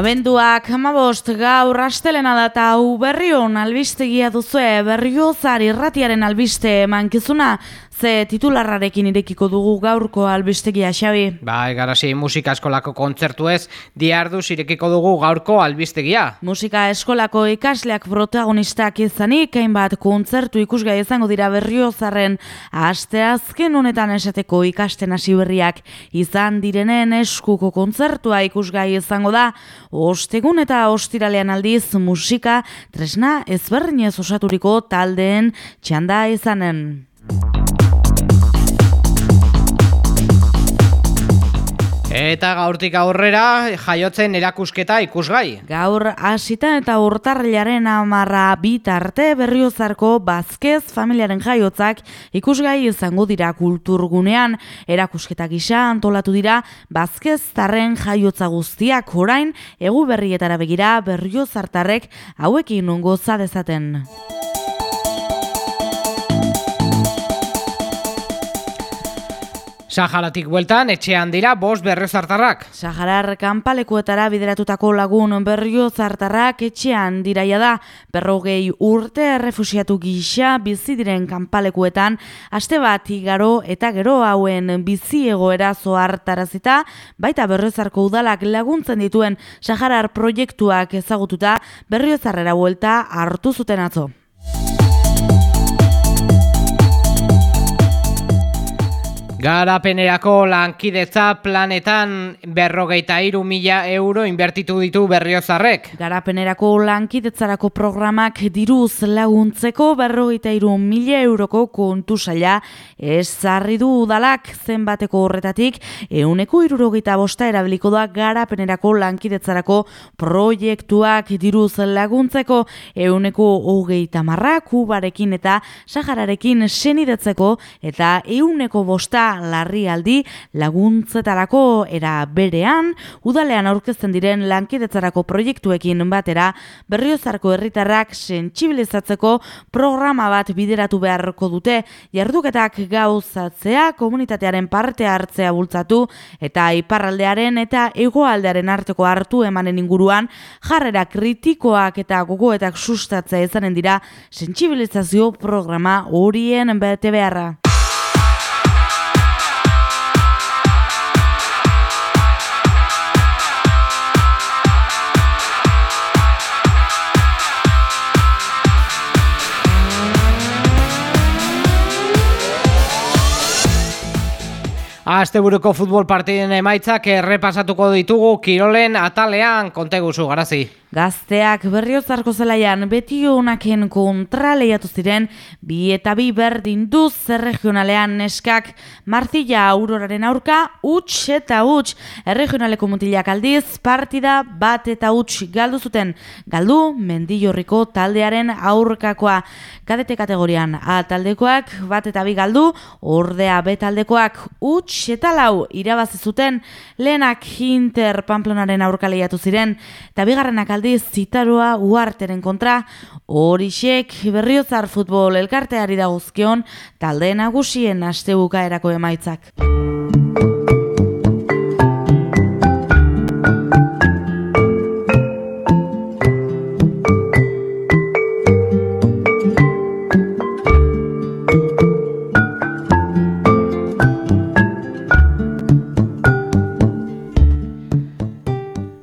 Abenduak hamabost gaur astelena da eta hau berrion albistegia duzue berriozar irratiaren albiste mankizuna ze titularrarekin irekiko dugu gaurko albistegia xabi. Ba, egarasi musika eskolako kontzertu ez, diarduz irekiko dugu gaurko albistegia. Musika eskolako ikasleak protagonistak izanik, hainbat kontzertu ikusgai izango dira berriozarren aste azken honetan esateko ikasten hasi berriak izan direnen eskuko kontzertua ikusgai izango da, ostegun eta ostiralean aldiz musika tresna ezberdinez osaturiko taldeen txanda izanen. Eta gaurtik aurrera jaiotzen erakusketa ikusgai. Gaur hasita eta urtarrilaren amarra bitarte berriozarko bazkez familiaren jaiotzak ikusgai izango dira kulturgunean. Erakusketa gisa antolatu dira bazkez tarren jaiotza guztiak orain egu berrietara begira berriozartarrek hauekin ungo zadezaten. Saharatik bueltan, etxean dira bost berriozartarrak. Saharar kanpalekuetara bideratutako lagun berriozartarrak etxean diraia da. Berrogei urte errefusiatu gisa bizi diren kanpalekuetan, aste bat igaro eta gero hauen bizi egoera zoartarazita, baita berriozarko udalak laguntzen dituen Saharar proiektuak ezagututa berriozarrera buelta hartu zuten atzo. Garapenerako lankidetza planetan berrogeita iru mila euro inbertitu ditu berriozarrek. Garapenerako lankidetzarako programak diruz laguntzeko berrogeita iru mila euroko kontu saia ezarri du udalak zenbateko horretatik euneko irurogeita bosta erabiliko da garapenerako lankidetzarako proiektuak diruz laguntzeko euneko hogeita marra kubarekin eta sahararekin senidetzeko eta euneko bosta larrialdi laguntzetarako era berean, udalean aurkezten diren lankidetzarako proiektuekin batera, berriozarko herritarrak sentsibilizatzeko programa bat bideratu beharko dute, jarduketak gauzatzea, komunitatearen parte hartzea bultzatu, eta iparraldearen eta egoaldearen arteko hartu emanen inguruan, jarrera kritikoak eta gogoetak sustatzea izanen dira sentsibilizazio programa horien bete beharra. Asteburuko futbol partiden emaitzak errepasatuko ditugu Kirolen atalean. Konteguzu garazi. Gazteak berriozarko zelaian beti honaken kontra lehiatu ziren. Bi eta bi berdin duz erregionalean neskak. Marzilla auroraren aurka huts eta huts. Erregionaleko mutilak aldiz partida bat eta huts galdu zuten. Galdu mendillorriko taldearen aurkakoa. Kadete kategorian A taldekoak bat eta bi galdu. Ordea B taldekoak huts eta lau irabazi zuten lehenak Inter Pamplonaren aurka lehiatu ziren eta bigarrenak aldiz zitaroa uarteren kontra, horixek berriozar futbol elkarteari dagozkion talde nagusien asteuka erako emaitzak.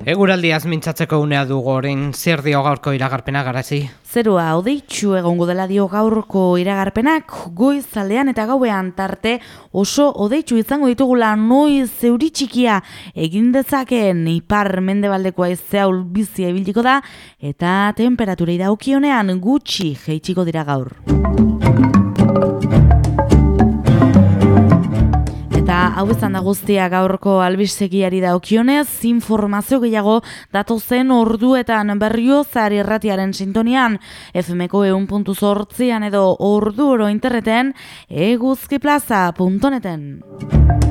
Eguraldiaz mintzatzeko unea dugu orain zer dio gaurko iragarpena garazi? Zerua odeitxu egongo dela dio gaurko iragarpenak goizaldean eta gauean tarte oso odeitxu izango ditugula noiz zeuri txikia egin dezakeen ipar mendebaldekoa ezeaul bizia ibiliko da eta temperaturei daukionean gutxi jeitsiko dira gaur. Hau izan da guztia gaurko albistegiari daukionez, informazio gehiago datozen orduetan berriozar irratiaren sintonian, FMko eun puntu edo ordu oro interneten eguzkiplaza.neten.